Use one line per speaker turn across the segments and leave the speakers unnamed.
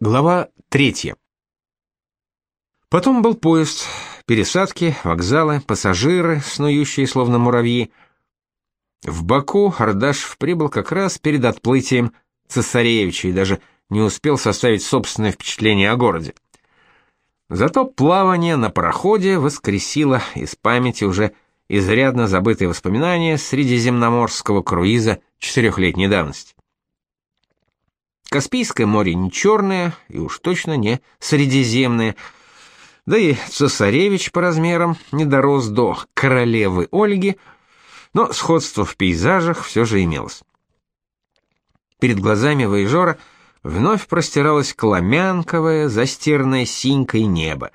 Глава третья. Потом был поезд, пересадки, вокзалы, пассажиры, снующие словно муравьи. В Баку Ардашев прибыл как раз перед отплытием цесаревича и даже не успел составить собственное впечатление о городе. Зато плавание на пароходе воскресило из памяти уже изрядно забытые воспоминания средиземноморского круиза четырехлетней давности. Каспийское море не черное и уж точно не средиземное. Да и цесаревич по размерам не дорос до королевы Ольги, но сходство в пейзажах все же имелось. Перед глазами воежора вновь простиралось кламянковое, застиранное синькой небо.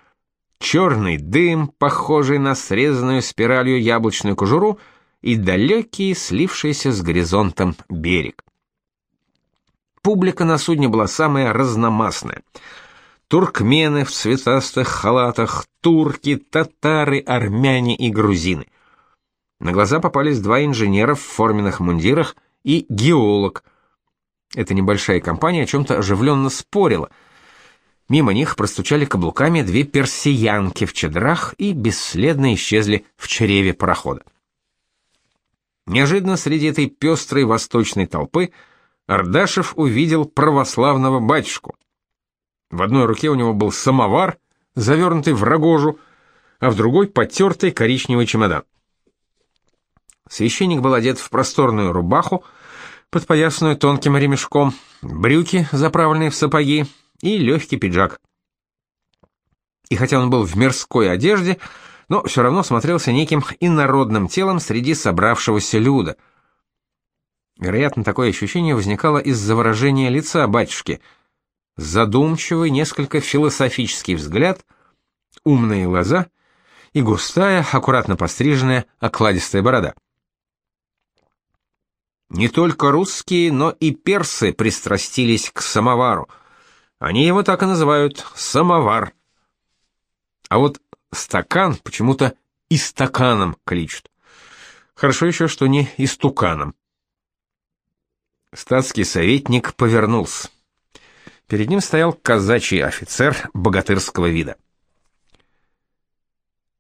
Черный дым, похожий на срезанную спиралью яблочную кожуру, и далекий, слившийся с горизонтом берег. Публика на судне была самая разномастная. Туркмены в цветастых халатах, турки, татары, армяне и грузины. На глаза попались два инженера в форменных мундирах и геолог. Эта небольшая компания о чем-то оживленно спорила. Мимо них простучали каблуками две персиянки в чадрах и бесследно исчезли в чреве парохода. Неожиданно среди этой пестрой восточной толпы – Ардашев увидел православного батюшку. В одной руке у него был самовар, завернутый в рогожу, а в другой потертый коричневый чемодан. Священник был одет в просторную рубаху, подпоясанную тонким ремешком, брюки, заправленные в сапоги, и легкий пиджак. И хотя он был в мирской одежде, но все равно смотрелся неким инородным телом среди собравшегося люда — Вероятно, такое ощущение возникало из-за выражения лица батюшки. Задумчивый, несколько философический взгляд, умные глаза и густая, аккуратно постриженная, окладистая борода. Не только русские, но и персы пристрастились к самовару. Они его так и называют самовар. А вот стакан почему-то и стаканом кличут. Хорошо еще, что не истуканом. Статский советник повернулся. Перед ним стоял казачий офицер богатырского вида.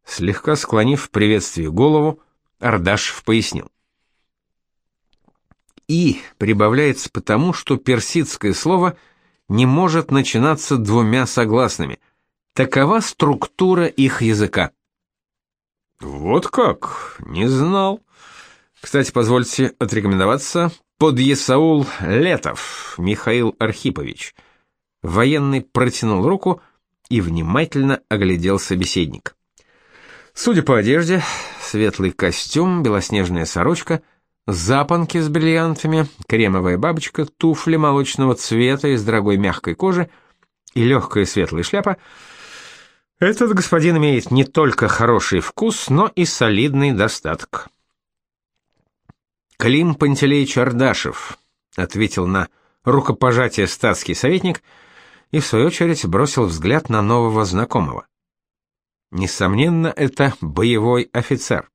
Слегка склонив в приветствии голову, Ардашев пояснил. «И» прибавляется потому, что персидское слово не может начинаться двумя согласными. Такова структура их языка. «Вот как? Не знал. Кстати, позвольте отрекомендоваться. Подъясаул Летов Михаил Архипович. Военный протянул руку и внимательно оглядел собеседник. Судя по одежде, светлый костюм, белоснежная сорочка, запонки с бриллиантами, кремовая бабочка, туфли молочного цвета из дорогой мягкой кожи и легкая светлая шляпа — этот господин имеет не только хороший вкус, но и солидный достаток. Клим Пантелеич Ардашев, ответил на рукопожатие статский советник и в свою очередь бросил взгляд на нового знакомого. Несомненно, это боевой офицер.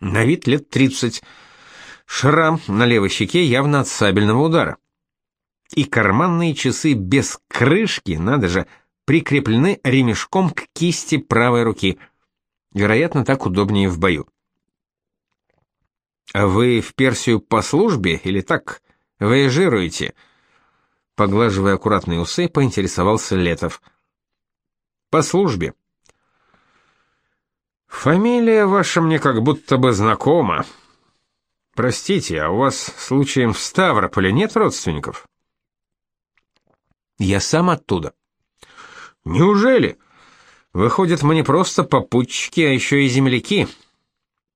На вид лет 30. Шрам на левой щеке явно от сабельного удара. И карманные часы без крышки, надо же, прикреплены ремешком к кисти правой руки. Вероятно, так удобнее в бою. А вы в Персию по службе или так выезжируете? Поглаживая аккуратные усы, поинтересовался Летов. По службе. Фамилия ваша мне как будто бы знакома. Простите, а у вас случаем в Ставрополе нет родственников? Я сам оттуда. Неужели? Выходит, мы не просто попутчики, а еще и земляки.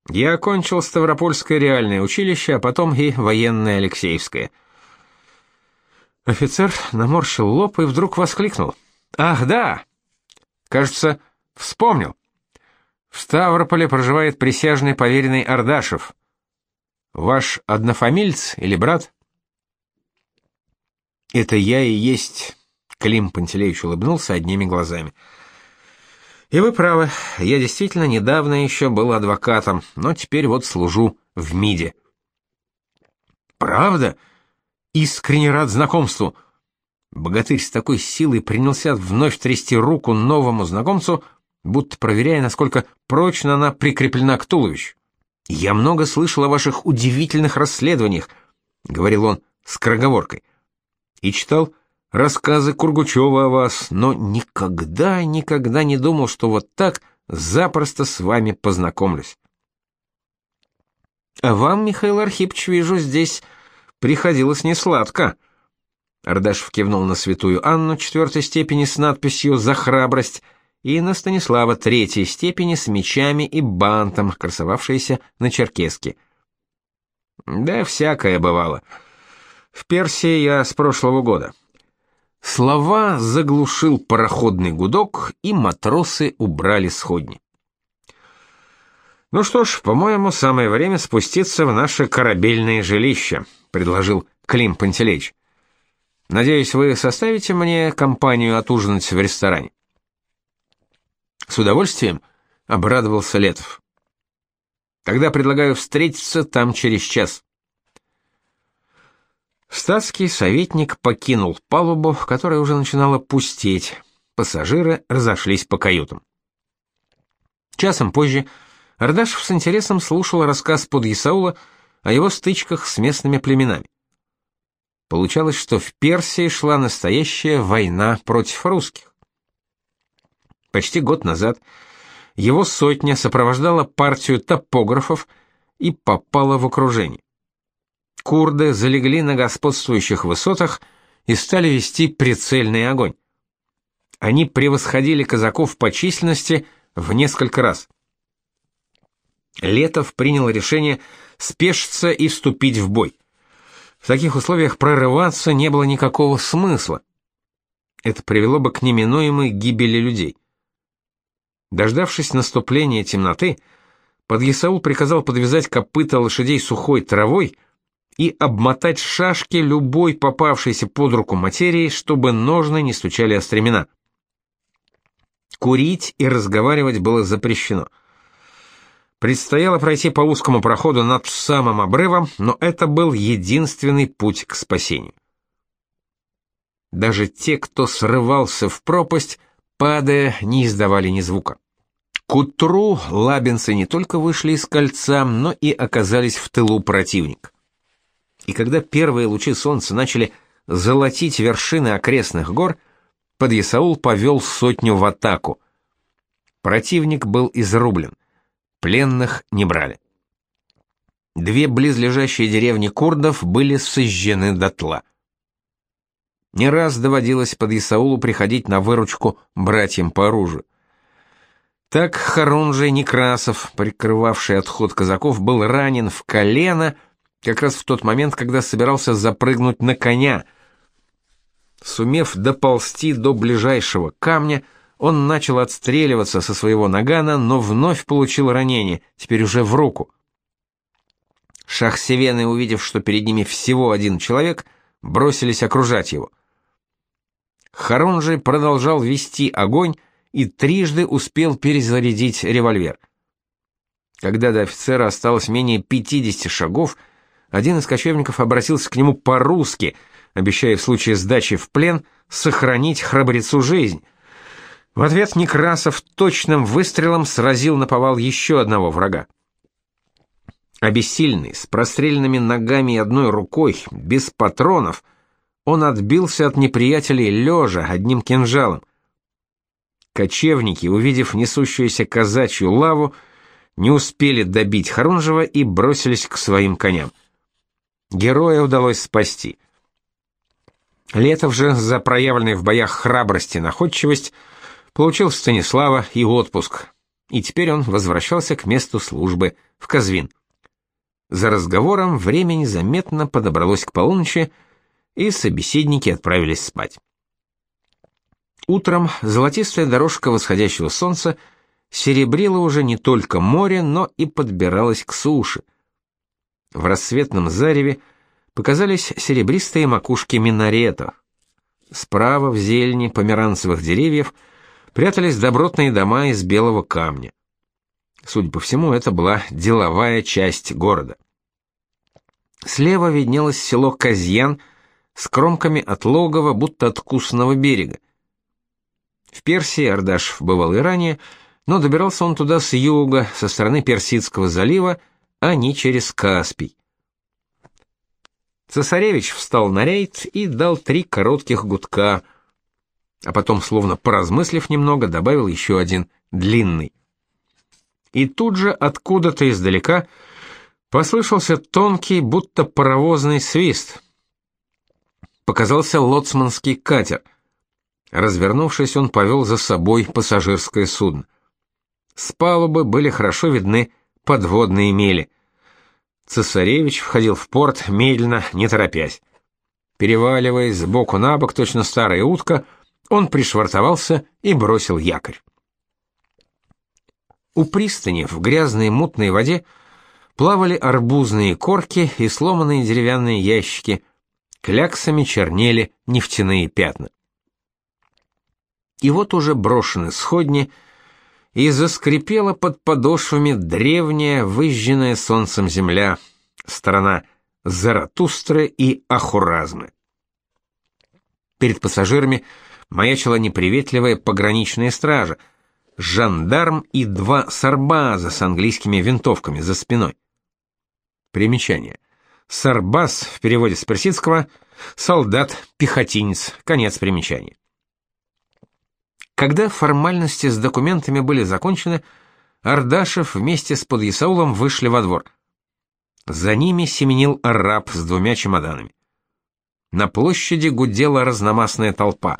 Я окончил Ставропольское реальное училище, а потом и военное Алексеевское. Офицер наморщил лоб и вдруг воскликнул. «Ах, да! Кажется, вспомнил. В Ставрополе проживает присяжный поверенный Ардашев. Ваш однофамильц или брат?» «Это я и есть», — Клим Пантелеич улыбнулся одними глазами. И вы правы, я действительно недавно еще был адвокатом, но теперь вот служу в МИДе. Правда? Искренне рад знакомству. Богатырь с такой силой принялся вновь трясти руку новому знакомцу, будто проверяя, насколько прочно она прикреплена к туловищу. «Я много слышал о ваших удивительных расследованиях», — говорил он с кроговоркой, — «и читал рассказы Кургучева о вас, но никогда, никогда не думал, что вот так запросто с вами познакомлюсь». «А вам, Михаил Архипович, вижу, здесь приходилось несладко», Ардашев кивнул на святую Анну четвертой степени с надписью «За храбрость» и на Станислава третьей степени с мечами и бантом, красовавшиеся на черкеске. Да всякое бывало. В Персии я с прошлого года. Слова заглушил пароходный гудок, и матросы убрали сходни. Ну что ж, по-моему, самое время спуститься в наше корабельное жилище, предложил Клим Пантелеич. Надеюсь, вы составите мне компанию отужинать в ресторане. С удовольствием обрадовался Летов. Тогда предлагаю встретиться там через час. Статский советник покинул палубу, которая уже начинала пустеть. Пассажиры разошлись по каютам. Часом позже Ардашев с интересом слушал рассказ Подъясаула о его стычках с местными племенами. Получалось, что в Персии шла настоящая война против русских. Почти год назад его сотня сопровождала партию топографов и попала в окружение. Курды залегли на господствующих высотах и стали вести прицельный огонь. Они превосходили казаков по численности в несколько раз. Летов принял решение спешиться и вступить в бой. В таких условиях прорываться не было никакого смысла. Это привело бы к неминуемой гибели людей. Дождавшись наступления темноты, Подъясаул приказал подвязать копыта лошадей сухой травой и обмотать шашки любой попавшейся под руку материи, чтобы ножны не стучали о стремена. Курить и разговаривать было запрещено — Предстояло пройти по узкому проходу над самым обрывом, но это был единственный путь к спасению. Даже те, кто срывался в пропасть, падая, не издавали ни звука. К утру лабинцы не только вышли из кольца, но и оказались в тылу противника. И когда первые лучи солнца начали золотить вершины окрестных гор, Подъясаул повел сотню в атаку. Противник был изрублен — Пленных не брали. Две близлежащие деревни курдов были сожжены дотла. Не раз доводилось под Исаулу приходить на выручку братьям по оружию. Так Харунжий Некрасов, прикрывавший отход казаков, был ранен в колено как раз в тот момент, когда собирался запрыгнуть на коня. Сумев доползти до ближайшего камня, он начал отстреливаться со своего нагана, но вновь получил ранение, теперь уже в руку. Шахсевены, увидев, что перед ними всего один человек, бросились окружать его. Харун же продолжал вести огонь и трижды успел перезарядить револьвер. Когда до офицера осталось менее 50 шагов, один из кочевников обратился к нему по-русски, обещая в случае сдачи в плен сохранить храбрецу жизнь — в ответ Некрасов точным выстрелом сразил на повал еще одного врага. Обессильный, с простреленными ногами и одной рукой, без патронов, он отбился от неприятелей лежа одним кинжалом. Кочевники, увидев несущуюся казачью лаву, не успели добить Харунжева и бросились к своим коням. Героя удалось спасти. Летов же за проявленной в боях храбрость и находчивость получил Станислава и отпуск, и теперь он возвращался к месту службы в Казвин. За разговором время незаметно подобралось к полуночи, и собеседники отправились спать. Утром золотистая дорожка восходящего солнца серебрила уже не только море, но и подбиралась к суше. В рассветном зареве показались серебристые макушки минаретов. Справа в зелени померанцевых деревьев – прятались добротные дома из белого камня. Судя по всему, это была деловая часть города. Слева виднелось село Казьян, с кромками отлогого, будто откусанного берега. В Персии Ардашев бывал и ранее, но добирался он туда с юга, со стороны Персидского залива, а не через Каспий. Цесаревич встал на рейд и дал три коротких гудка, а потом, словно поразмыслив немного, добавил еще один длинный. И тут же откуда-то издалека послышался тонкий, будто паровозный свист. Показался лоцманский катер. Развернувшись, он повел за собой пассажирское судно. С палубы были хорошо видны подводные мели. Цесаревич входил в порт медленно, не торопясь. Переваливаясь сбоку на бок, точно старая утка, он пришвартовался и бросил якорь. У пристани в грязной мутной воде плавали арбузные корки и сломанные деревянные ящики, кляксами чернели нефтяные пятна. И вот уже брошены сходни — и заскрипела под подошвами древняя, выжженная солнцем земля, страна Заратустры и Ахуразмы. Перед пассажирами маячила неприветливая пограничная стража, жандарм и два сарбаза с английскими винтовками за спиной. Примечание. Сарбаз в переводе с персидского солдат, пехотинец. Конец примечания. Когда формальности с документами были закончены, Ардашев вместе с подъясаулом вышли во двор. За ними семенил араб с двумя чемоданами. На площади гудела разномастная толпа.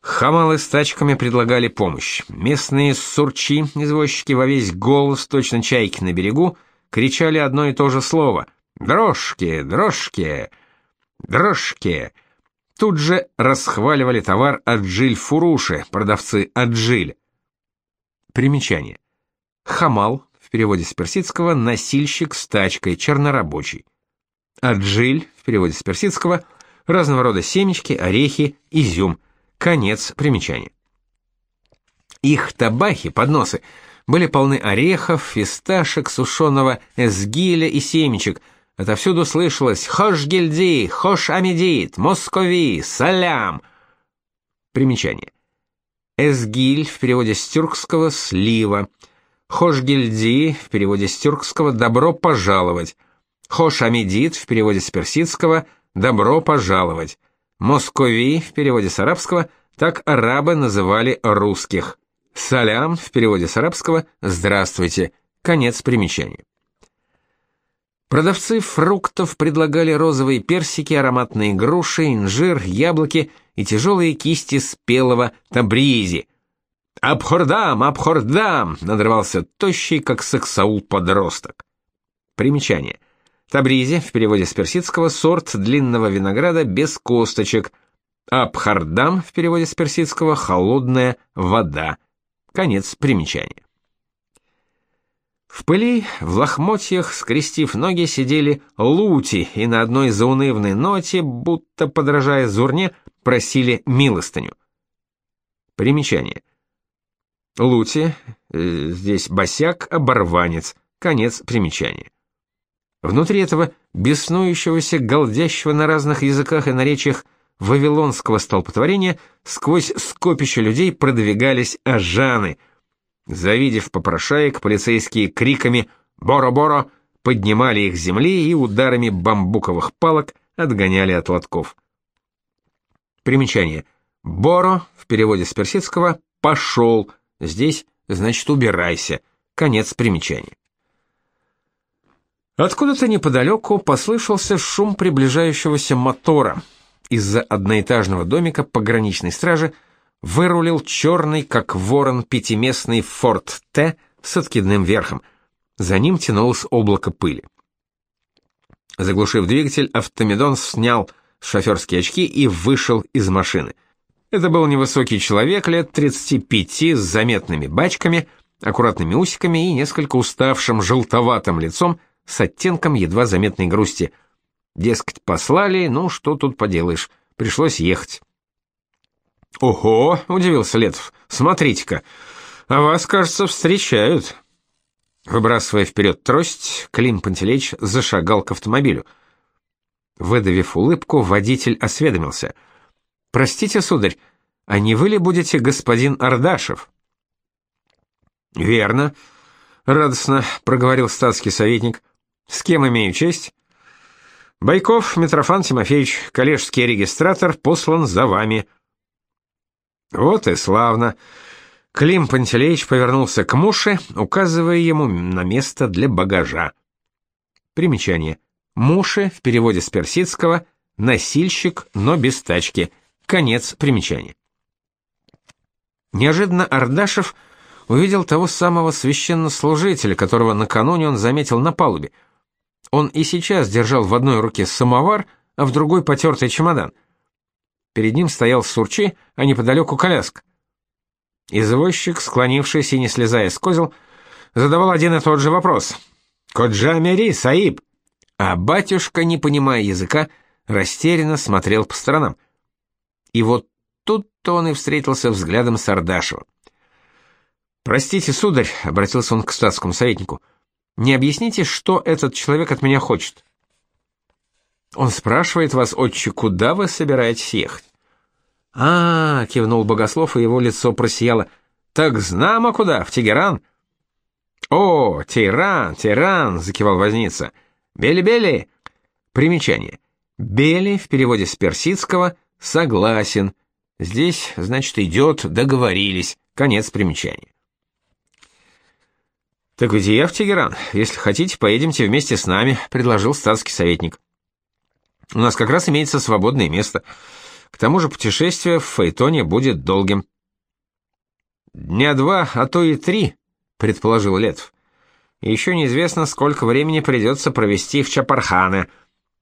Хамалы с тачками предлагали помощь. Местные сурчи, извозчики во весь голос, точно чайки на берегу, кричали одно и то же слово: "Дрожки, дрожки, дрожки!" Тут же расхваливали товар Аджиль Фуруши, продавцы Аджиль. Примечание. Хамал, в переводе с персидского, носильщик с тачкой, чернорабочий. Аджиль, в переводе с персидского, разного рода семечки, орехи, изюм. Конец примечания. Их табахи, подносы, были полны орехов, фисташек, сушеного эсгиля и семечек – Отовсюду слышалось «Хош гильди», «Хош амедит», «Москови», «Салям». Примечание. Эсгиль в переводе с тюркского «слива». Хош гильди в переводе с тюркского «добро пожаловать». Хош амедит в переводе с персидского «добро пожаловать». Москови в переводе с арабского так арабы называли русских. Салям в переводе с арабского «здравствуйте». Конец примечания. Продавцы фруктов предлагали розовые персики, ароматные груши, инжир, яблоки и тяжелые кисти спелого табризи. «Абхордам! Абхордам!» — надрывался тощий, как саксаул подросток. Примечание. Табризи, в переводе с персидского, сорт длинного винограда без косточек. Абхардам, в переводе с персидского, холодная вода. Конец примечания. В пыли, в лохмотьях, скрестив ноги, сидели лути и на одной заунывной ноте, будто подражая зурне, просили милостыню. Примечание. Лути, э, здесь босяк, оборванец, конец примечания. Внутри этого беснующегося, голдящего на разных языках и наречиях вавилонского столпотворения сквозь скопище людей продвигались ажаны — Завидев попрошаек, полицейские криками «Боро-боро!» поднимали их с земли и ударами бамбуковых палок отгоняли от лотков. Примечание. «Боро» в переводе с персидского «пошел», здесь значит «убирайся». Конец примечания. Откуда-то неподалеку послышался шум приближающегося мотора. Из-за одноэтажного домика пограничной стражи – вырулил черный, как ворон, пятиместный Форд Т с откидным верхом. За ним тянулось облако пыли. Заглушив двигатель, автомедон снял шоферские очки и вышел из машины. Это был невысокий человек лет 35 с заметными бачками, аккуратными усиками и несколько уставшим желтоватым лицом с оттенком едва заметной грусти. Дескать, послали, ну что тут поделаешь, пришлось ехать. «Ого!» — удивился Летов. «Смотрите-ка, а вас, кажется, встречают». Выбрасывая вперед трость, Клим Пантелеич зашагал к автомобилю. Выдавив улыбку, водитель осведомился. «Простите, сударь, а не вы ли будете господин Ардашев?» «Верно», — радостно проговорил статский советник. «С кем имею честь?» «Байков Митрофан Тимофеевич, коллежский регистратор, послан за вами». «Вот и славно». Клим Пантелеич повернулся к Муше, указывая ему на место для багажа. Примечание. Муше в переводе с персидского «носильщик, но без тачки». Конец примечания. Неожиданно Ардашев увидел того самого священнослужителя, которого накануне он заметил на палубе. Он и сейчас держал в одной руке самовар, а в другой потертый чемодан. Перед ним стоял Сурчи, а неподалеку коляска. Извозчик, склонившийся и не слезая с козел, задавал один и тот же вопрос. «Коджа Мери, Саиб!» А батюшка, не понимая языка, растерянно смотрел по сторонам. И вот тут-то он и встретился взглядом с Ардашевым. «Простите, сударь», — обратился он к статскому советнику, — «не объясните, что этот человек от меня хочет?» «Он спрашивает вас, отче, куда вы собираетесь ехать?» А, -а, -а кивнул богослов, и его лицо просияло. Так знамо куда, в Тегеран? О, Тиран, Тиран, закивал возница. Бели-бели. Примечание. Бели в переводе с персидского согласен. Здесь, значит, идет договорились. Конец примечания. Так ведь я в Тегеран. Если хотите, поедемте вместе с нами, предложил статский советник. У нас как раз имеется свободное место. К тому же путешествие в Фейтоне будет долгим. Дня два, а то и три, предположил Летов. И еще неизвестно, сколько времени придется провести в Чапархане.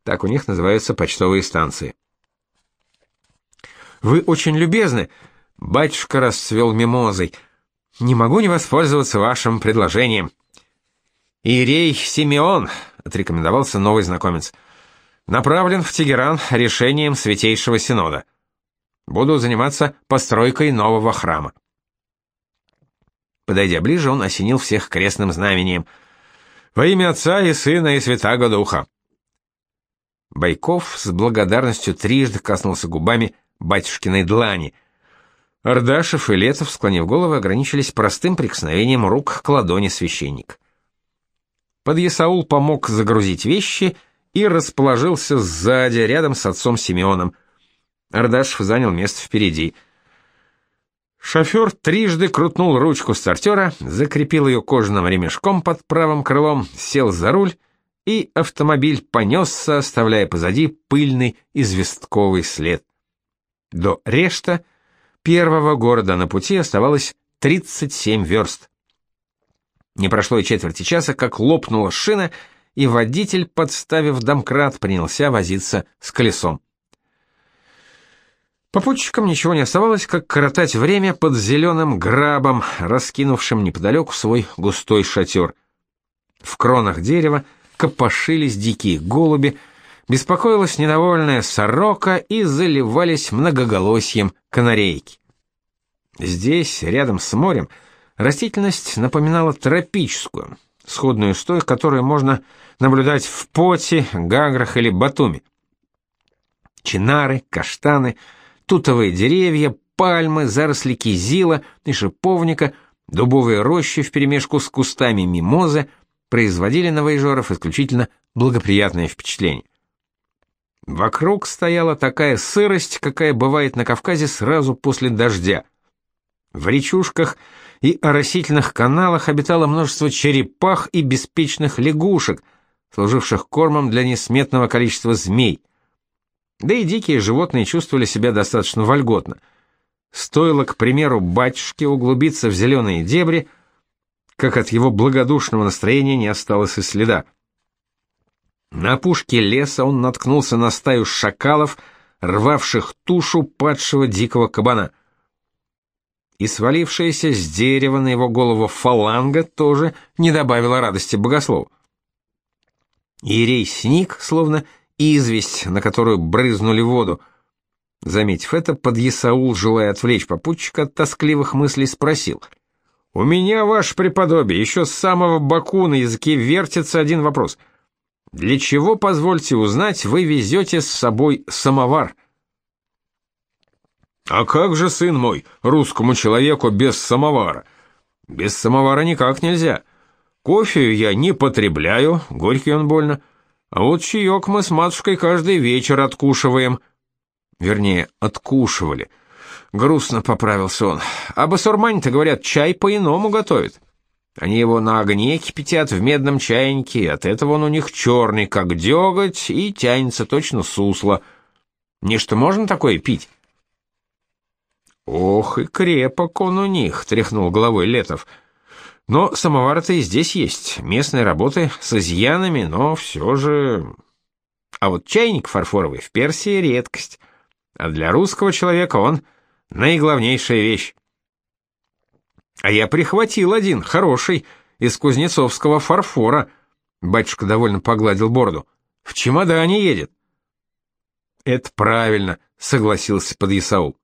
Так у них называются почтовые станции. Вы очень любезны, батюшка расцвел мимозой. Не могу не воспользоваться вашим предложением. Ирей Симеон, отрекомендовался новый знакомец направлен в Тегеран решением Святейшего Синода. Буду заниматься постройкой нового храма. Подойдя ближе, он осенил всех крестным знамением. «Во имя Отца и Сына и Святаго Духа!» Байков с благодарностью трижды коснулся губами батюшкиной длани. Ардашев и Летов, склонив головы, ограничились простым прикосновением рук к ладони священник. Подъясаул помог загрузить вещи — и расположился сзади, рядом с отцом Симеоном. Ардашев занял место впереди. Шофер трижды крутнул ручку стартера, закрепил ее кожаным ремешком под правым крылом, сел за руль, и автомобиль понесся, оставляя позади пыльный известковый след. До Решта, первого города на пути, оставалось 37 верст. Не прошло и четверти часа, как лопнула шина, и водитель, подставив домкрат, принялся возиться с колесом. Попутчикам ничего не оставалось, как коротать время под зеленым грабом, раскинувшим неподалеку свой густой шатер. В кронах дерева копошились дикие голуби, беспокоилась недовольная сорока и заливались многоголосьем канарейки. Здесь, рядом с морем, растительность напоминала тропическую, сходную с той, которую можно наблюдать в Поте, Гаграх или Батуми. Чинары, каштаны, тутовые деревья, пальмы, заросли кизила и шиповника, дубовые рощи вперемешку с кустами мимозы производили на исключительно благоприятное впечатление. Вокруг стояла такая сырость, какая бывает на Кавказе сразу после дождя. В речушках и оросительных каналах обитало множество черепах и беспечных лягушек, служивших кормом для несметного количества змей. Да и дикие животные чувствовали себя достаточно вольготно. Стоило, к примеру, батюшке углубиться в зеленые дебри, как от его благодушного настроения не осталось и следа. На опушке леса он наткнулся на стаю шакалов, рвавших тушу падшего дикого кабана и свалившаяся с дерева на его голову фаланга тоже не добавила радости богослову. Ирей сник, словно известь, на которую брызнули воду. Заметив это, подъясаул, желая отвлечь попутчика от тоскливых мыслей, спросил. «У меня, ваше преподобие, еще с самого Баку на языке вертится один вопрос. Для чего, позвольте узнать, вы везете с собой самовар? А как же, сын мой, русскому человеку без самовара? Без самовара никак нельзя. Кофе я не потребляю, горький он больно. А вот чаек мы с матушкой каждый вечер откушиваем. Вернее, откушивали. Грустно поправился он. А басурмане-то, говорят, чай по-иному готовят. Они его на огне кипятят в медном чайнике, от этого он у них черный, как деготь, и тянется точно сусло. Нечто можно такое пить? Ох, и крепок он у них, тряхнул головой Летов. Но самовар-то и здесь есть, местные работы с изъянами, но все же... А вот чайник фарфоровый в Персии редкость, а для русского человека он наиглавнейшая вещь. А я прихватил один, хороший, из кузнецовского фарфора. Батюшка довольно погладил бороду. В чемодане едет. Это правильно, согласился подъясаул.